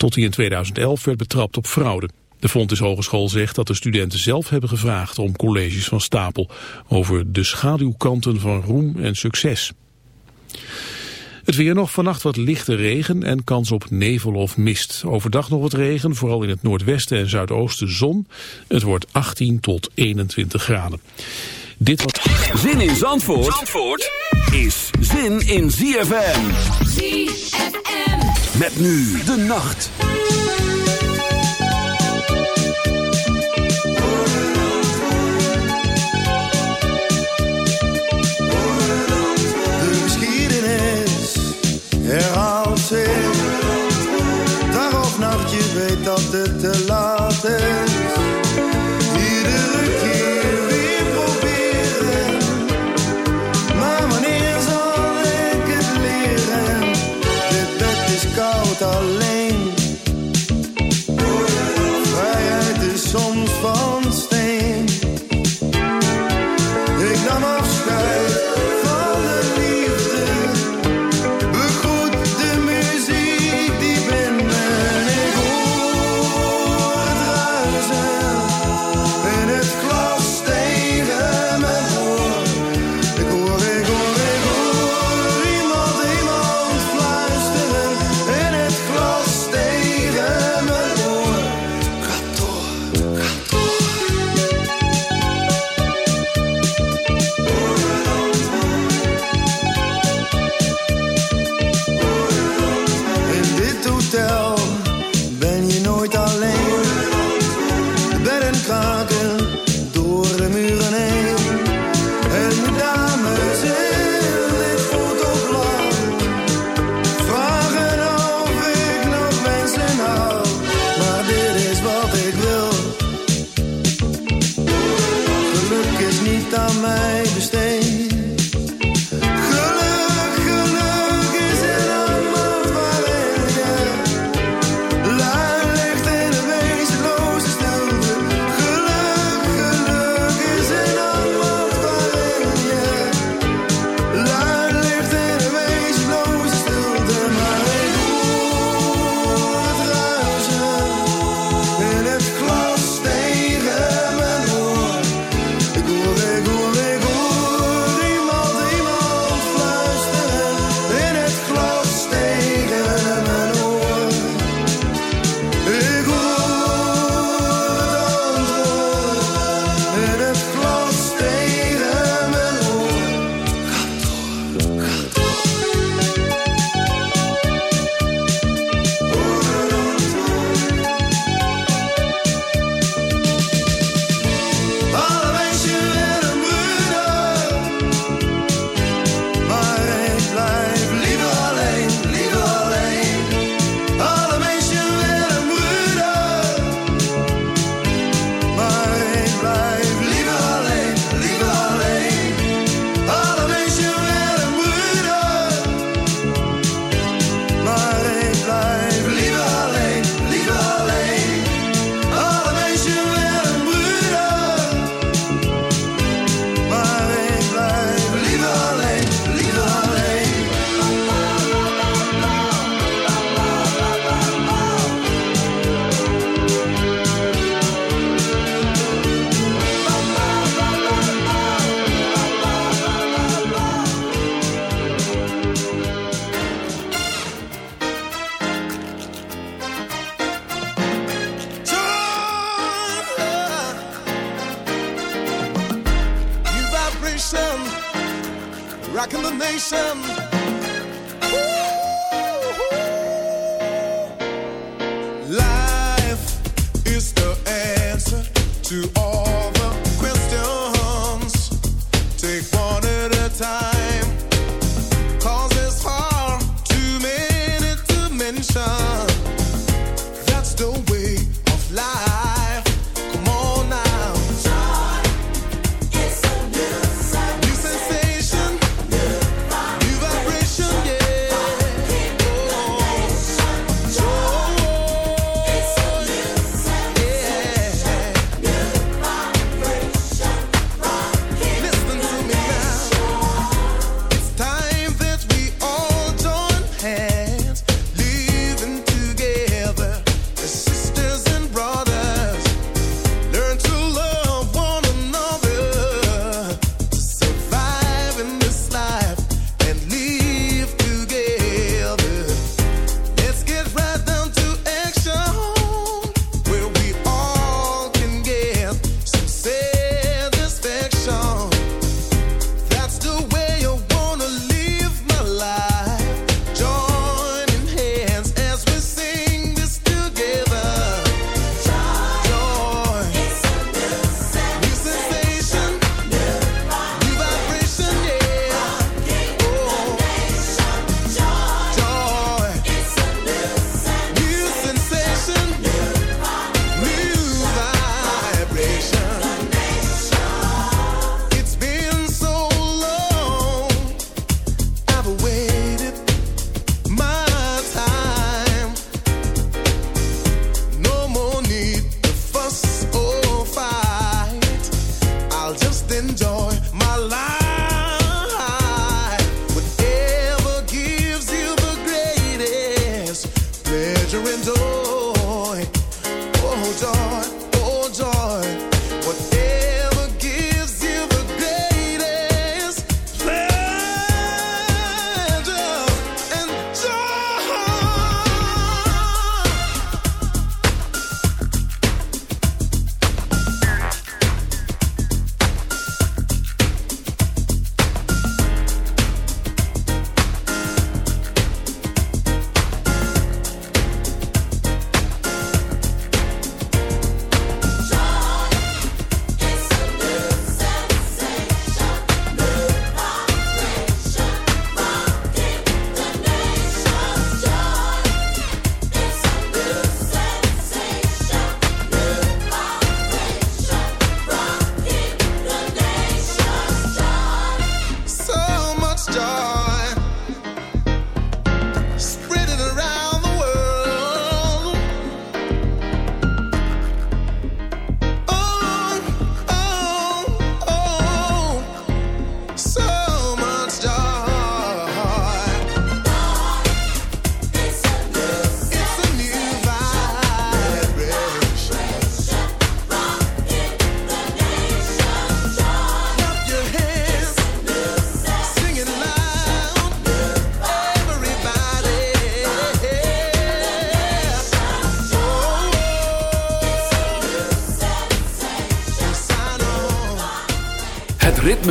Tot hij in 2011 werd betrapt op fraude. De Fontes Hogeschool zegt dat de studenten zelf hebben gevraagd om colleges van stapel over de schaduwkanten van roem en succes. Het weer nog, vannacht wat lichte regen en kans op nevel of mist. Overdag nog wat regen, vooral in het noordwesten en zuidoosten zon. Het wordt 18 tot 21 graden. Dit was... Zin in Zandvoort, Zandvoort is zin in ZFM. ZFM. Met nu de nacht. De geschiedenis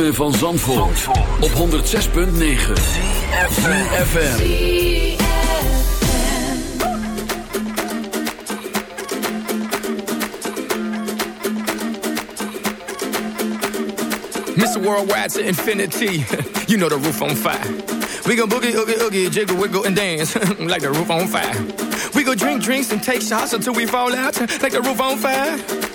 van Zandvoort, op 106.9 CFFM Mr. Worldwide to infinity. You know the roof on fire. We gon' boogie, oogie, oogie, jiggle, wiggle, and dance. Like the roof on fire. We go drink drinks and take shots until we fall out. Like the roof on fire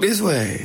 This way.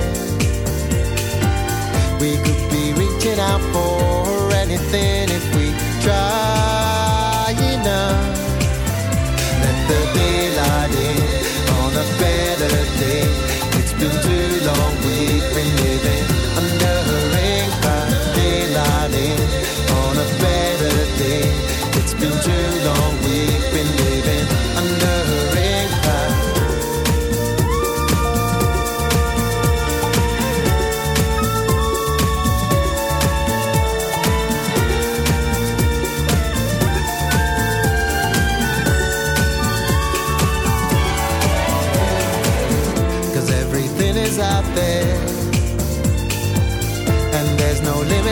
Reaching out for anything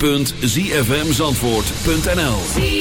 www.zfmzandvoort.nl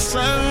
sun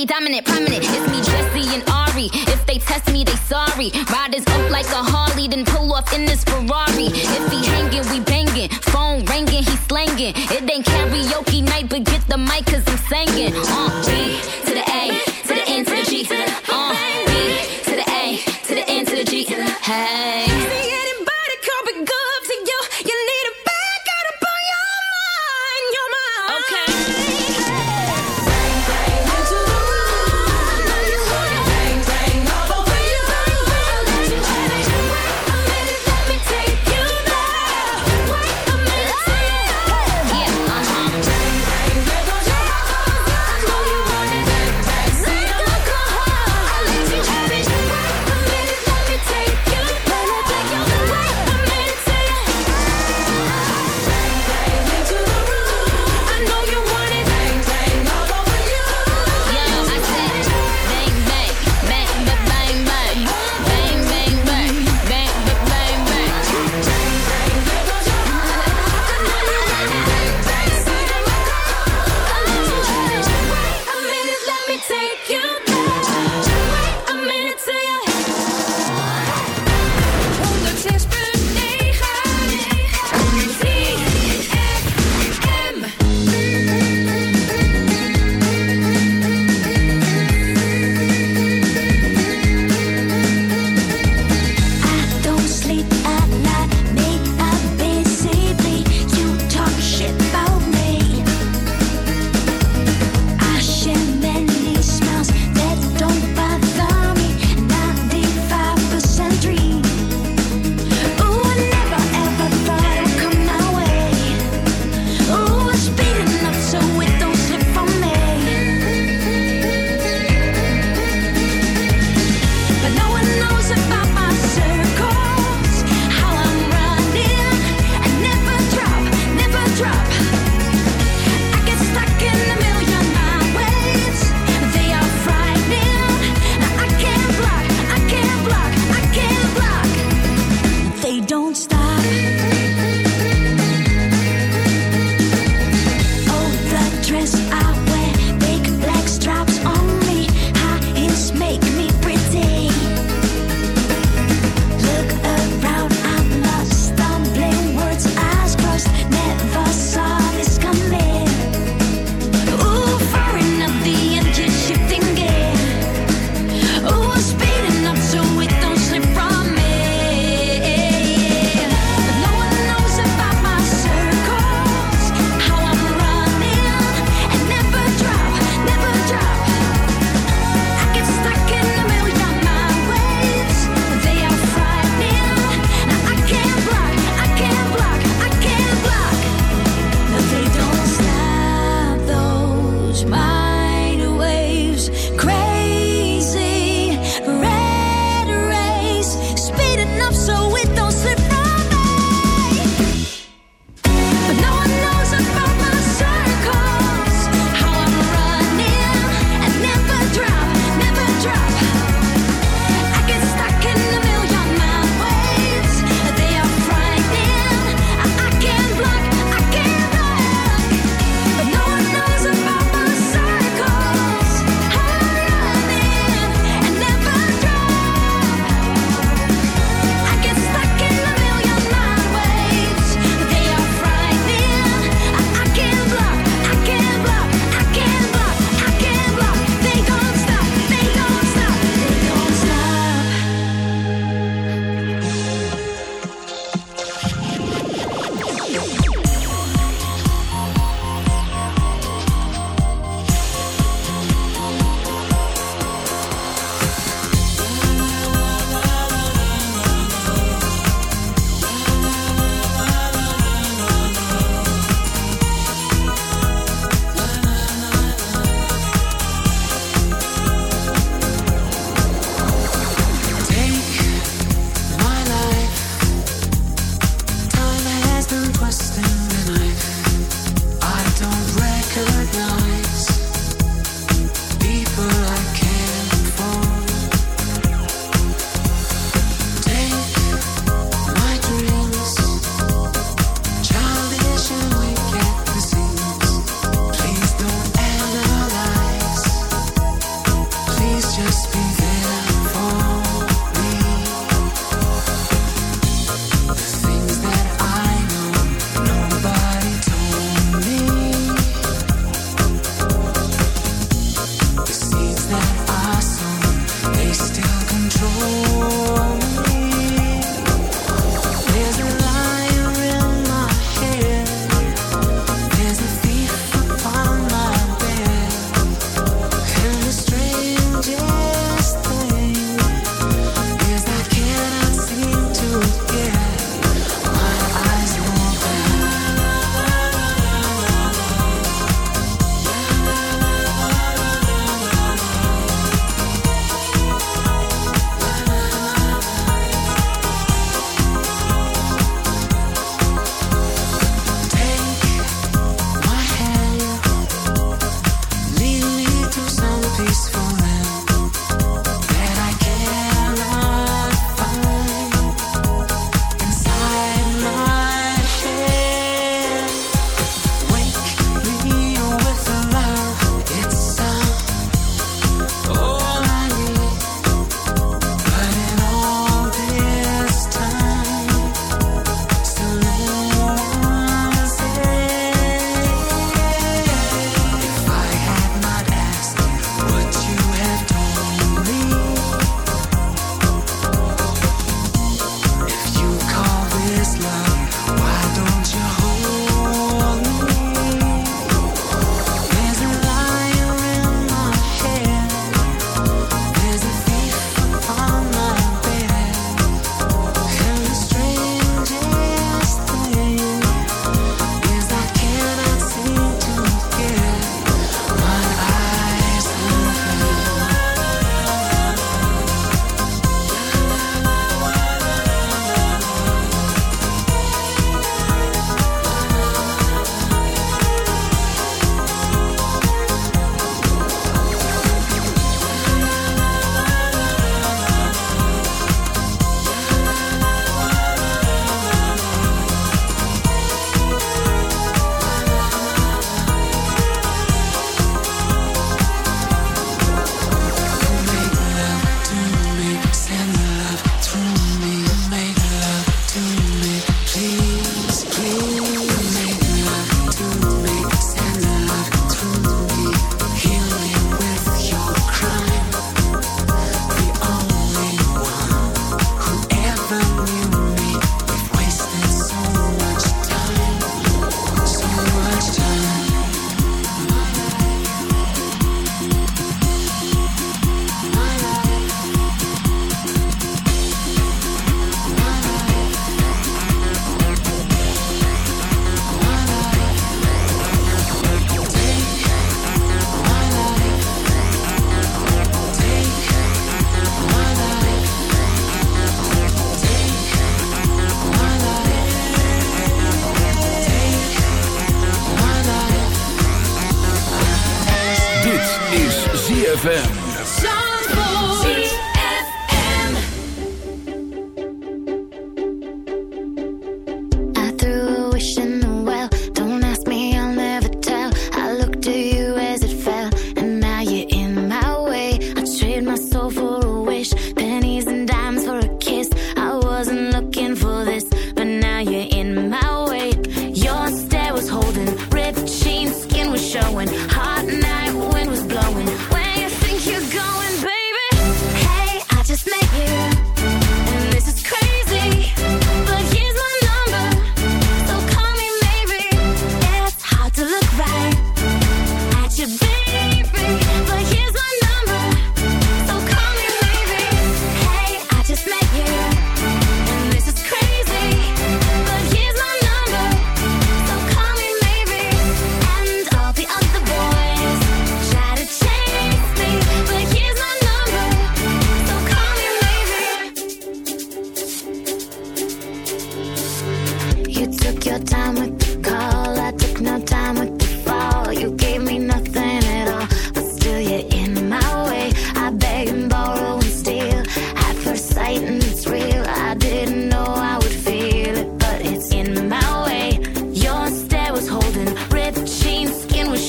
50 dominant.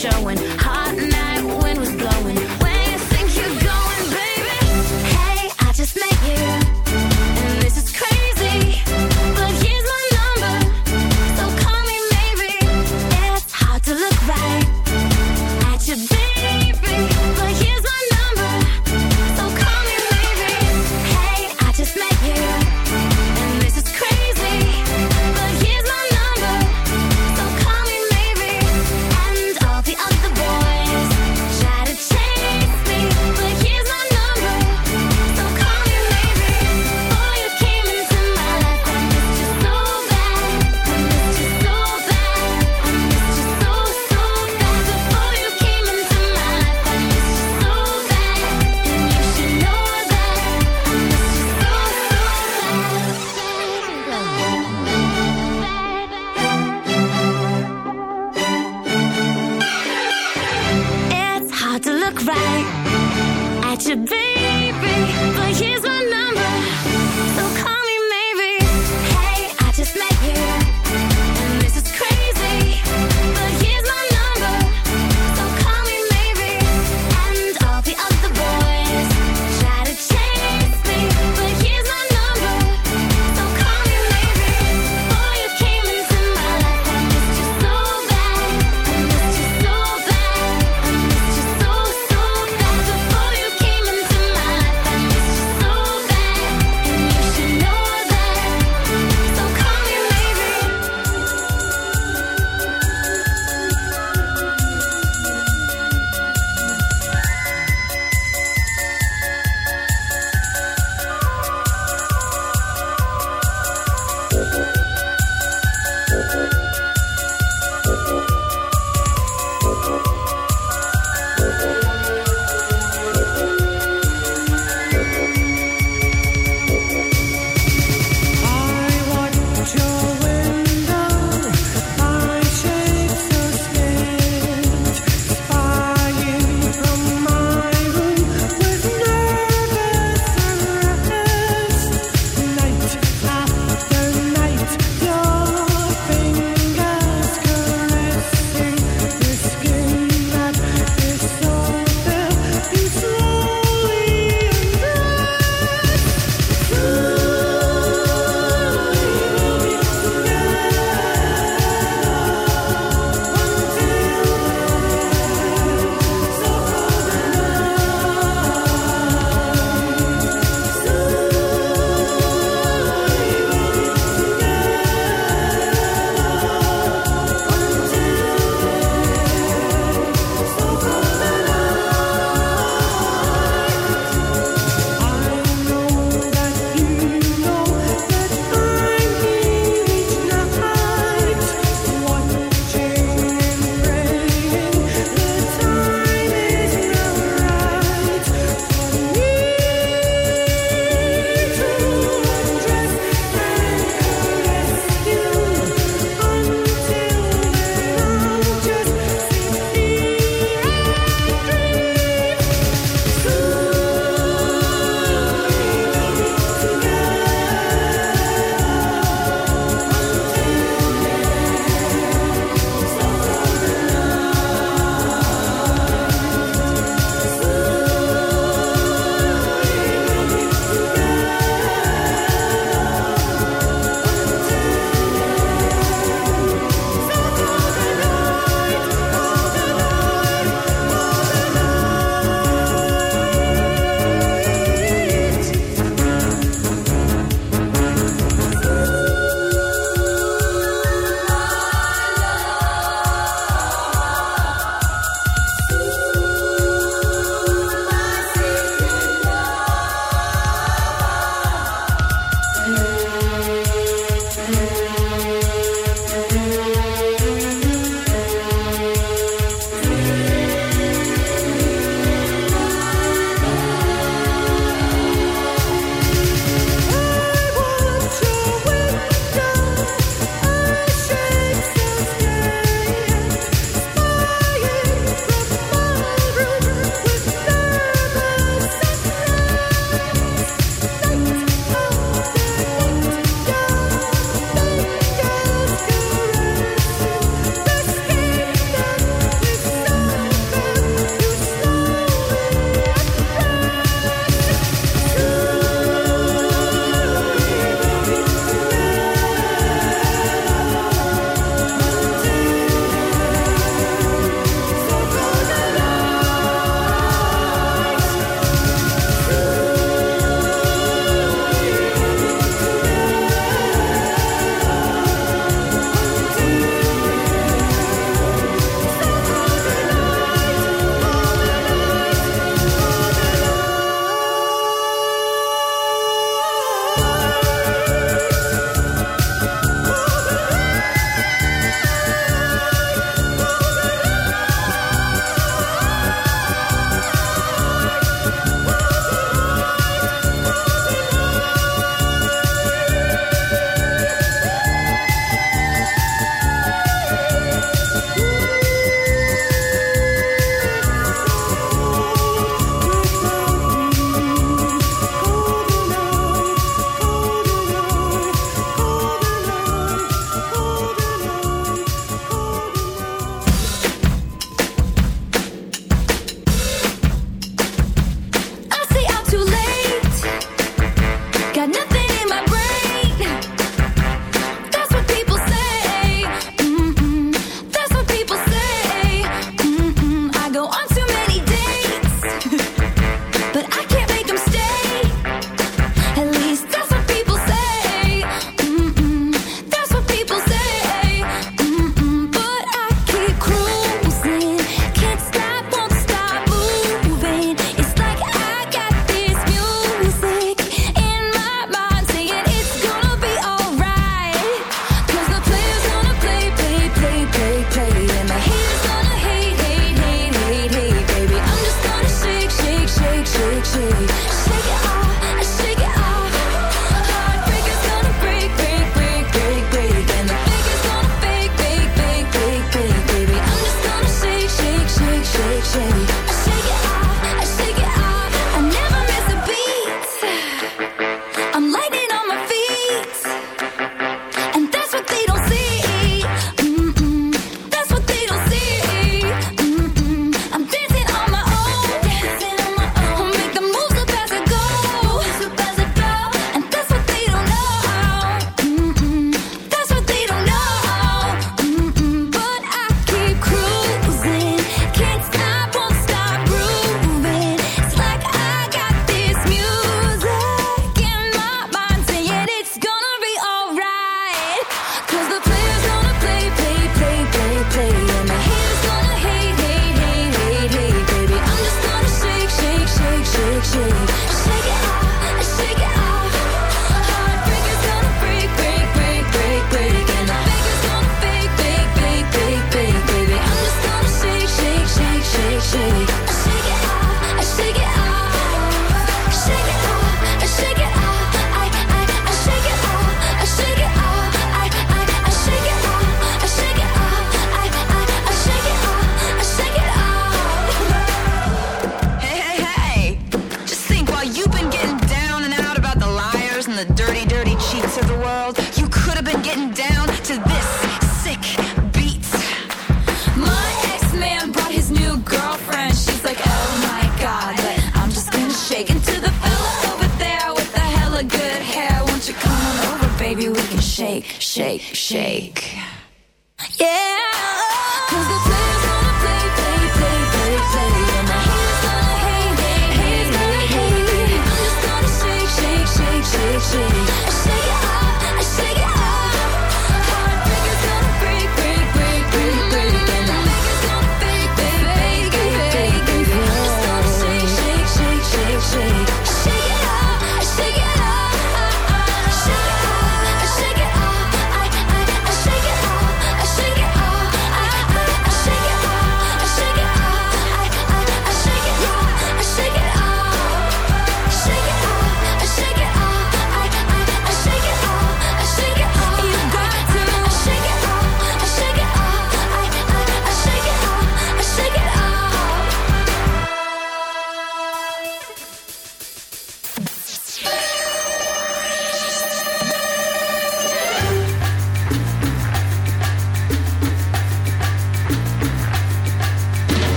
Showing.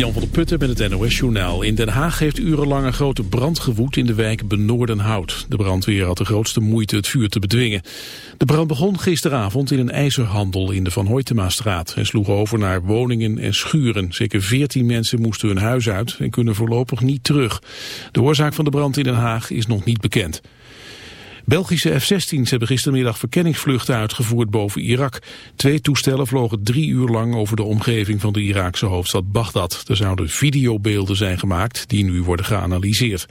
Jan van der Putten met het NOS-journaal. In Den Haag heeft urenlang een grote brand gewoed in de wijk Benoordenhout. De brandweer had de grootste moeite het vuur te bedwingen. De brand begon gisteravond in een ijzerhandel in de Van Hoytemaastraat... en sloeg over naar woningen en schuren. Zeker 14 mensen moesten hun huis uit en kunnen voorlopig niet terug. De oorzaak van de brand in Den Haag is nog niet bekend. Belgische F-16's hebben gistermiddag verkenningsvluchten uitgevoerd boven Irak. Twee toestellen vlogen drie uur lang over de omgeving van de Iraakse hoofdstad Bagdad. Er zouden videobeelden zijn gemaakt die nu worden geanalyseerd.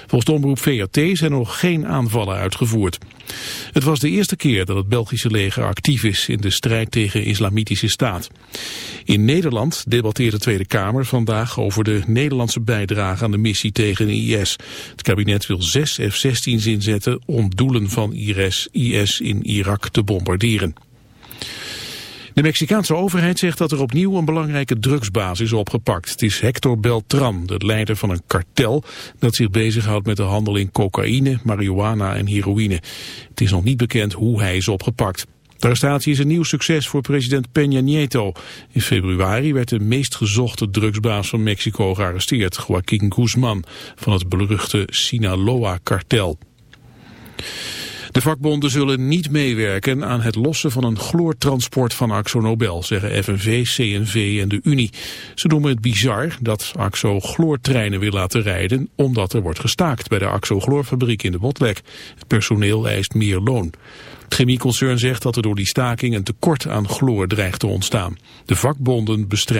Volgens de omroep VRT zijn nog geen aanvallen uitgevoerd. Het was de eerste keer dat het Belgische leger actief is in de strijd tegen islamitische staat. In Nederland debatteert de Tweede Kamer vandaag over de Nederlandse bijdrage aan de missie tegen IS. Het kabinet wil zes F-16's inzetten om doelen van IS, IS in Irak te bombarderen. De Mexicaanse overheid zegt dat er opnieuw een belangrijke drugsbaas is opgepakt. Het is Hector Beltran, de leider van een kartel dat zich bezighoudt met de handel in cocaïne, marihuana en heroïne. Het is nog niet bekend hoe hij is opgepakt. De arrestatie is een nieuw succes voor president Peña Nieto. In februari werd de meest gezochte drugsbaas van Mexico gearresteerd, Joaquín Guzman, van het beruchte Sinaloa-kartel. De vakbonden zullen niet meewerken aan het lossen van een chloortransport van Axo Nobel, zeggen FNV, CNV en de Unie. Ze noemen het bizar dat Axo chloortreinen wil laten rijden, omdat er wordt gestaakt bij de Axo chloorfabriek in de Botlek. Het personeel eist meer loon. Het chemieconcern zegt dat er door die staking een tekort aan chloor dreigt te ontstaan. De vakbonden bestrijden